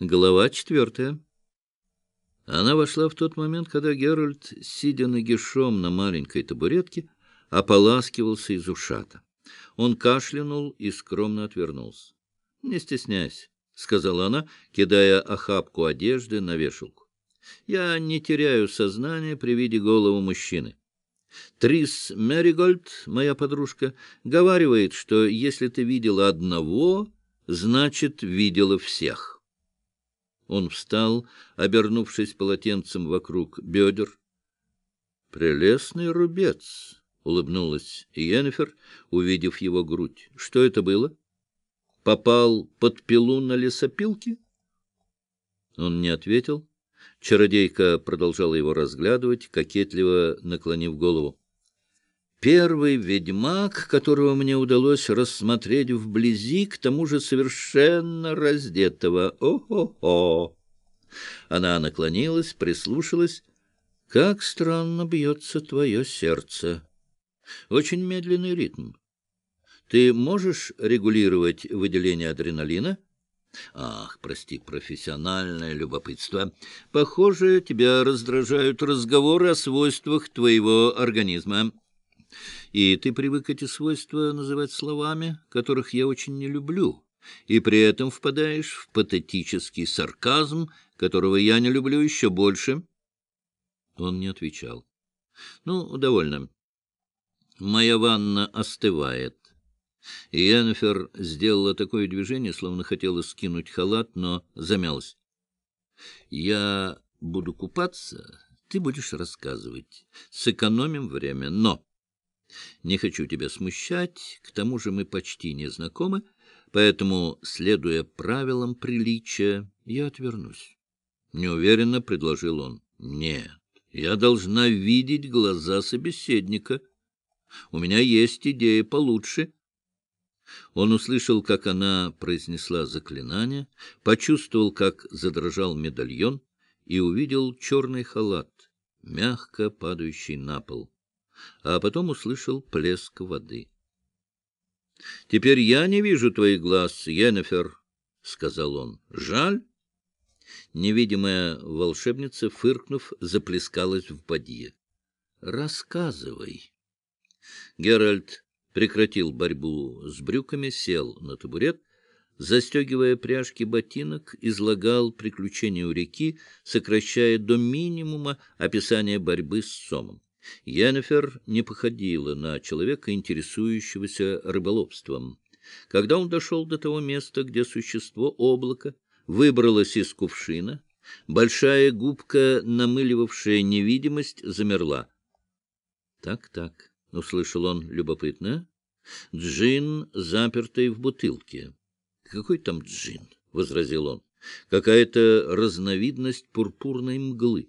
Глава четвертая. Она вошла в тот момент, когда Геральт, сидя нагишом на маленькой табуретке, ополаскивался из ушата. Он кашлянул и скромно отвернулся. — Не стесняйся, — сказала она, кидая охапку одежды на вешалку. — Я не теряю сознание при виде голого мужчины. Трис Меригольд, моя подружка, говаривает, что если ты видела одного, значит, видела всех. Он встал, обернувшись полотенцем вокруг бедер. — Прелестный рубец! — улыбнулась Йеннифер, увидев его грудь. — Что это было? Попал под пилу на лесопилке? Он не ответил. Чародейка продолжала его разглядывать, кокетливо наклонив голову. Первый ведьмак, которого мне удалось рассмотреть вблизи, к тому же совершенно раздетого. О-хо-хо! Она наклонилась, прислушалась. Как странно бьется твое сердце. Очень медленный ритм. Ты можешь регулировать выделение адреналина? Ах, прости, профессиональное любопытство. Похоже, тебя раздражают разговоры о свойствах твоего организма и ты привык эти свойства называть словами, которых я очень не люблю, и при этом впадаешь в патетический сарказм, которого я не люблю еще больше. Он не отвечал. — Ну, довольно. Моя ванна остывает. И Йеннефер сделала такое движение, словно хотела скинуть халат, но замялась. — Я буду купаться, ты будешь рассказывать. Сэкономим время, но... Не хочу тебя смущать, к тому же мы почти не знакомы, поэтому, следуя правилам приличия, я отвернусь. Неуверенно предложил он. Нет, я должна видеть глаза собеседника. У меня есть идея получше. Он услышал, как она произнесла заклинание, почувствовал, как задрожал медальон и увидел черный халат, мягко падающий на пол а потом услышал плеск воды. — Теперь я не вижу твоих глаз, Йеннефер, — сказал он. — Жаль. Невидимая волшебница, фыркнув, заплескалась в бадье. — Рассказывай. Геральт прекратил борьбу с брюками, сел на табурет, застегивая пряжки ботинок, излагал приключения у реки, сокращая до минимума описание борьбы с сомом. Йеннефер не походила на человека, интересующегося рыболовством. Когда он дошел до того места, где существо облака выбралось из кувшина, большая губка, намыливавшая невидимость, замерла. «Так, так», — услышал он любопытно, — «джин, запертый в бутылке». «Какой там джин?» — возразил он. «Какая-то разновидность пурпурной мглы»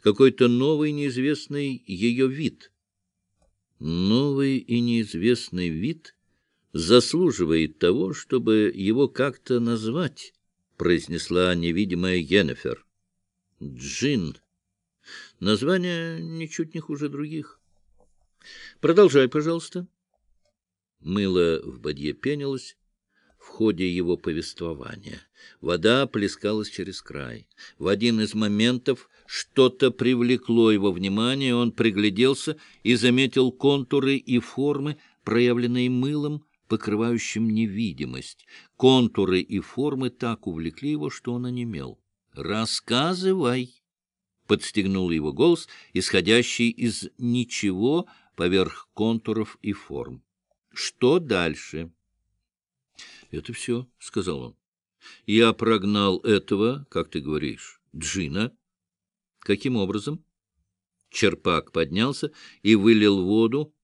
какой-то новый неизвестный ее вид. Новый и неизвестный вид заслуживает того, чтобы его как-то назвать, произнесла невидимая Йеннефер. Джин. Название ничуть не хуже других. Продолжай, пожалуйста. Мыло в бадье пенилось в ходе его повествования. Вода плескалась через край. В один из моментов что-то привлекло его внимание, он пригляделся и заметил контуры и формы, проявленные мылом, покрывающим невидимость. Контуры и формы так увлекли его, что он онемел. «Рассказывай!» — подстегнул его голос, исходящий из ничего поверх контуров и форм. «Что дальше?» «Это все», — сказал он. «Я прогнал этого, как ты говоришь, Джина, Каким образом? Черпак поднялся и вылил воду.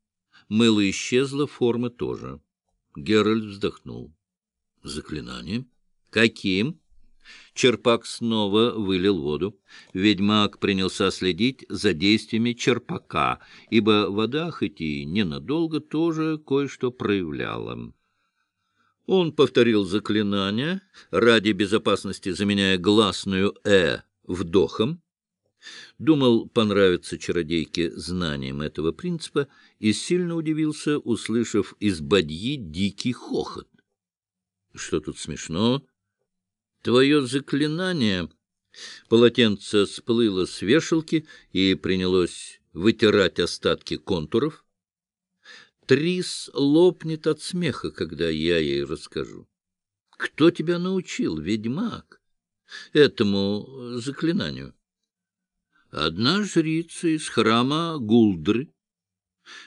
Мыло исчезло, форма тоже. Геральт вздохнул. Заклинание? Каким? Черпак снова вылил воду. Ведьмак принялся следить за действиями черпака, ибо вода, хоть и ненадолго, тоже кое-что проявляла. Он повторил заклинание, ради безопасности заменяя гласную «э» вдохом, Думал понравиться чародейке знанием этого принципа и сильно удивился, услышав из бадьи дикий хохот. — Что тут смешно? Твое заклинание... Полотенце сплыло с вешалки и принялось вытирать остатки контуров. Трис лопнет от смеха, когда я ей расскажу. Кто тебя научил, ведьмак, этому заклинанию? Одна жрица из храма Гулдры.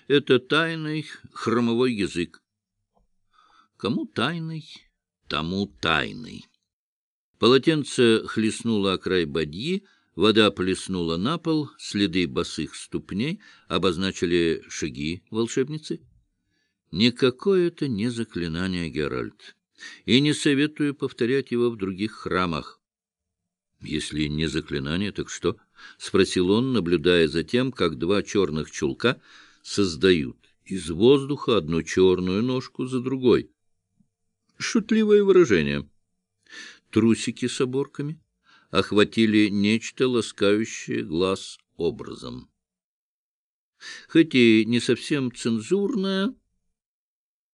Это тайный хромовой язык. Кому тайный, тому тайный. Полотенце хлестнуло о край бадьи, вода плеснула на пол, следы босых ступней обозначили шаги волшебницы. Никакое это не заклинание, Геральт, и не советую повторять его в других храмах. — Если не заклинание, так что? — спросил он, наблюдая за тем, как два черных чулка создают из воздуха одну черную ножку за другой. Шутливое выражение. Трусики с оборками охватили нечто ласкающее глаз образом. Хоть и не совсем цензурное,